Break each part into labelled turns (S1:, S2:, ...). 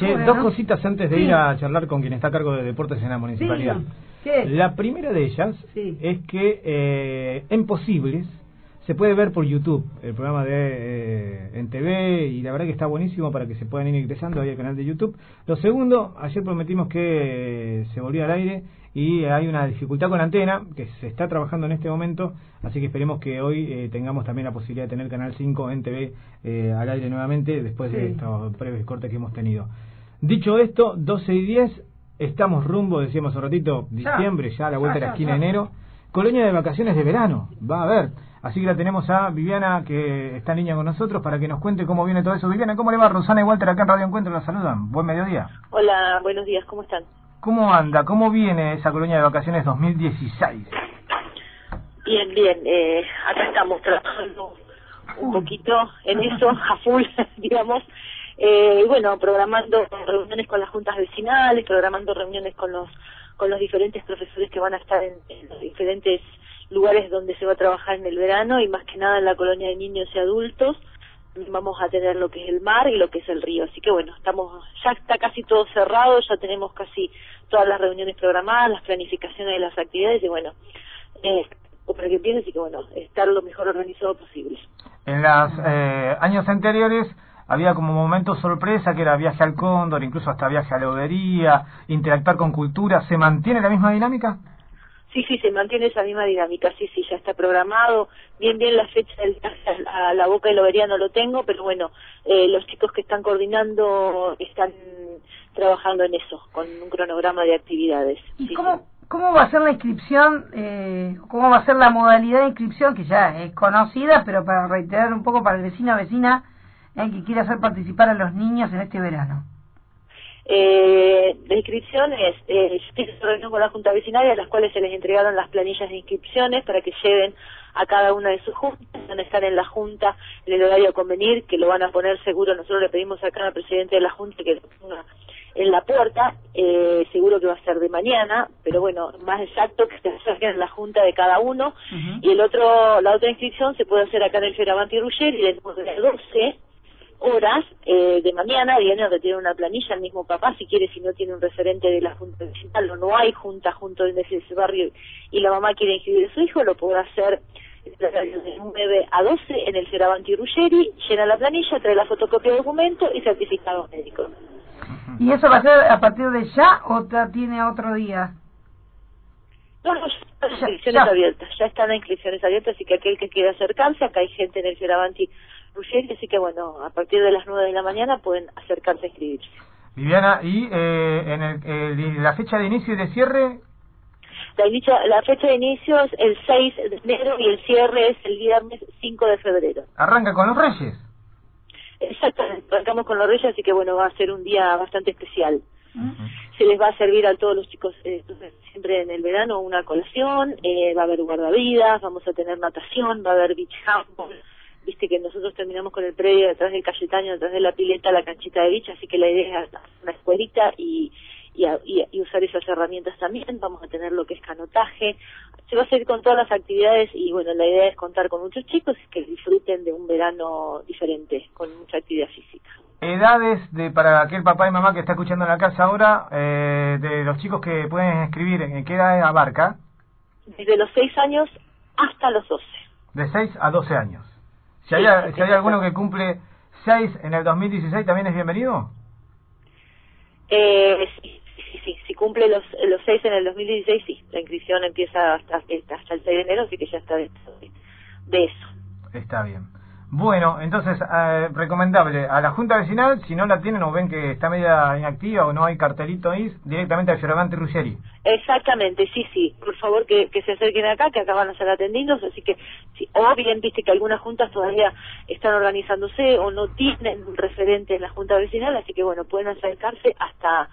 S1: Che, dos cositas antes de ir a charlar con quien está a cargo de deportes en la municipalidad. La primera de ellas es que eh, en Posibles se puede ver por YouTube el programa de eh, en TV y la verdad que está buenísimo para que se puedan ir ingresando ahí al canal de YouTube. Lo segundo, ayer prometimos que eh, se volvía al aire y hay una dificultad con la antena que se está trabajando en este momento, así que esperemos que hoy eh, tengamos también la posibilidad de tener Canal 5 en TV al aire nuevamente después de estos breves cortes que hemos tenido. Dicho esto, 12 y 10, estamos rumbo, decíamos un ratito, diciembre, ya, a la vuelta de la esquina de enero. Colonia de vacaciones de verano, va a haber. Así que la tenemos a Viviana, que está niña con nosotros, para que nos cuente cómo viene todo eso. Viviana, ¿cómo le va? Rosana y Walter acá en Radio Encuentro la saludan. Buen mediodía.
S2: Hola, buenos días, ¿cómo están?
S1: ¿Cómo anda? ¿Cómo viene esa colonia de vacaciones 2016?
S2: Bien, bien. Eh, acá estamos trabajando un poquito en eso, a full, digamos. Eh, bueno, programando reuniones con las juntas vecinales, programando reuniones con los con los diferentes profesores que van a estar en los diferentes lugares donde se va a trabajar en el verano y más que nada en la colonia de niños y adultos vamos a tener lo que es el mar y lo que es el río. Así que bueno, estamos ya está casi todo cerrado, ya tenemos casi todas las reuniones programadas, las planificaciones de las actividades y bueno, eh, para que empiece, así que bueno, estar lo mejor organizado posible.
S1: En los eh, años anteriores había como momento sorpresa que era viaje al cóndor, incluso hasta viaje a la hoguería, interactuar con cultura. ¿Se mantiene la misma dinámica?
S2: Sí, sí, se mantiene esa misma dinámica, sí, sí, ya está programado. Bien, bien, la fecha del a la boca de lobería no lo tengo, pero bueno, eh, los chicos que están coordinando están trabajando en eso, con un cronograma de actividades.
S3: ¿Y cómo, cómo va a ser la inscripción? Eh, ¿Cómo va a ser la modalidad de inscripción, que ya es conocida, pero para reiterar un poco para el vecino o vecina eh, que quiera hacer participar a los niños en este verano?
S2: Eh, la inscripción es, eh, reunión con la Junta Vecinal, a las cuales se les entregaron las planillas de inscripciones para que lleven a cada una de sus juntas, van a estar en la Junta en el horario a convenir, que lo van a poner seguro, nosotros le pedimos acá al presidente de la Junta que lo ponga en la puerta, eh, seguro que va a ser de mañana, pero bueno, más exacto que se acerquen en la Junta de cada uno, y el otro, la otra inscripción se puede hacer acá en el Feravanti Rugger y después de 12 horas eh, de mañana viene donde tiene una planilla el mismo papá si quiere si no tiene un referente de la junta vecinal o no hay junta junto en ese barrio y la mamá quiere inscribir a su hijo lo podrá hacer de 9 a 12 en el Ceravanti Ruggeri llena la planilla trae la fotocopia de documento y certificado médico
S3: ¿y eso va a ser a partir de ya o tiene otro día?
S2: No, no, ya están inscripciones abiertas, ya están las inscripciones abiertas, así que aquel que quiera acercarse, acá hay gente en el Fioravanti así que bueno, a partir de las 9 de la mañana pueden acercarse a inscribirse.
S1: Viviana, ¿y eh, en el, la fecha de inicio y de cierre?
S2: La, la fecha de inicio es el 6 de enero y el cierre es el viernes 5 de febrero.
S1: ¿Arranca con los Reyes?
S2: Exactamente, arrancamos con los Reyes, así que bueno, va a ser un día bastante especial. Se les va a servir a todos los chicos eh, siempre en el verano una colación, eh, va a haber guardavidas, vamos a tener natación, va a haber beach handball, viste que nosotros terminamos con el predio detrás del Cayetaño, detrás de la pileta, la canchita de bicha, así que la idea es una escuelita y, y, usar esas herramientas también. Vamos a tener lo que es canotaje. Se va a hacer con todas las actividades y bueno, la idea es contar con muchos chicos y que disfruten de un verano diferente, con mucha actividad física.
S1: Edades de para aquel papá y mamá que está escuchando en la casa ahora, eh, de los chicos que pueden escribir, ¿en qué edad abarca?
S2: Desde los 6 años hasta los 12.
S1: De 6 a 12 años. Si hay, si hay alguno que cumple 6 en el 2016, ¿también es bienvenido?
S2: Eh, sí, sí, sí, si cumple los, los 6 en el 2016, sí. La inscripción empieza hasta, hasta el 6 de enero, así que ya está de, de eso.
S1: Está bien. Bueno, entonces, eh, recomendable a la Junta Vecinal, si no la tienen o ven que está media inactiva o no hay cartelito ahí, directamente a Fioravante Ruggeri.
S2: Exactamente, sí, sí. Por favor que, se acerquen acá, que acá van a ser atendidos, así que, sí, o bien viste que algunas juntas todavía están organizándose o no tienen un referente en la Junta Vecinal, así que bueno, pueden acercarse hasta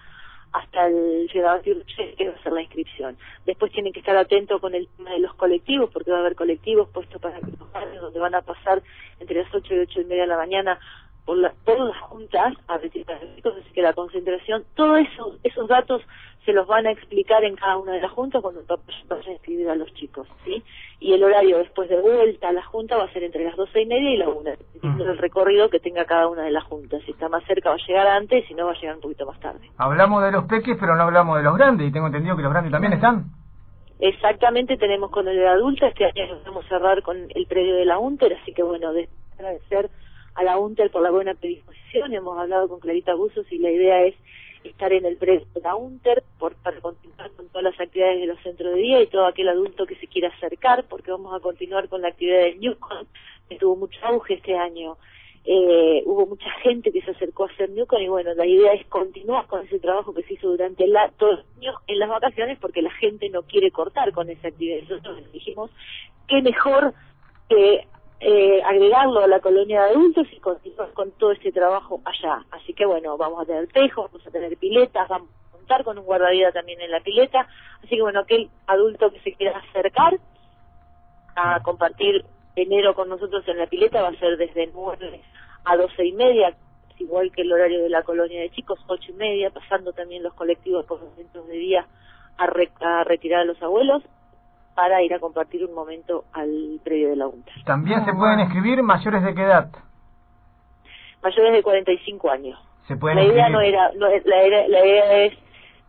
S2: hasta el ciudadano que va a hacer la inscripción. Después tienen que estar atentos con el tema de los colectivos, porque va a haber colectivos puestos para los barrios donde van a pasar entre las 8 y 8 y media de la mañana por todas las juntas a retirar así que la concentración, todos eso, esos datos se los van a explicar en cada una de las juntas cuando vayan a escribir a los chicos, ¿sí? Y el horario después de vuelta a la junta va a ser entre las doce y media y la una, dependiendo del recorrido que tenga cada una de las juntas. Si está más cerca va a llegar antes, si no va a llegar un poquito más tarde.
S1: Hablamos de los peques, pero no hablamos de los grandes, y tengo entendido que los grandes también están.
S2: Exactamente, tenemos con el de adulta, este año vamos a cerrar con el predio de la UNTER, así que bueno, de agradecer a la UNTER por la buena predisposición, hemos hablado con Clarita Buzos y la idea es estar en el predio de la UNTER por, para continuar con todas las actividades de los centros de día y todo aquel adulto que se quiera acercar, porque vamos a continuar con la actividad del Newcon, que tuvo mucho auge este año. Eh, hubo mucha gente que se acercó a hacer Newcon y bueno, la idea es continuar con ese trabajo que se hizo durante la, todos los años en las vacaciones porque la gente no quiere cortar con esa actividad. Nosotros dijimos, qué mejor que eh, agregarlo a la colonia de adultos y continuar con todo este trabajo allá. Así que bueno, vamos a tener tejos, vamos a tener piletas, vamos a contar con un guardavida también en la pileta. Así que bueno, aquel adulto que se quiera acercar a compartir enero con nosotros en la pileta va a ser desde nueve a doce y media, igual que el horario de la colonia de chicos, ocho y media, pasando también los colectivos por los centros de día a, a retirar a los abuelos para ir a compartir un momento al predio de la UNTA.
S1: ¿También se pueden escribir mayores de qué edad?
S2: Mayores de 45 años.
S1: Se pueden
S2: la
S1: idea
S2: no era, no, la, la idea es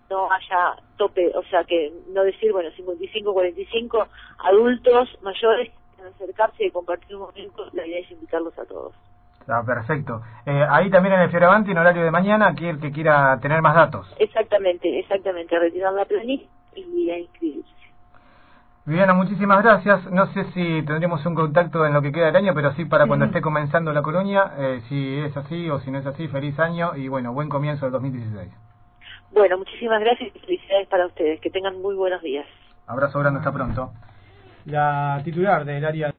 S2: no haya tope, o sea que no decir, bueno, 55, 45 adultos mayores acercarse y compartir un momento, la idea es invitarlos a todos.
S1: Ah, perfecto. Eh, ahí también en el Fioravanti, en horario de mañana, aquí el que quiera tener más datos.
S2: Exactamente, exactamente, retirar la planilla y a inscribirse.
S1: Viviana, muchísimas gracias. No sé si tendremos un contacto en lo que queda del año, pero sí para cuando esté comenzando la colonia, eh, si es así o si no es así, feliz año y bueno, buen comienzo del 2016.
S2: Bueno, muchísimas gracias y felicidades para ustedes. Que tengan muy buenos días.
S1: Abrazo grande, hasta pronto. La titular del área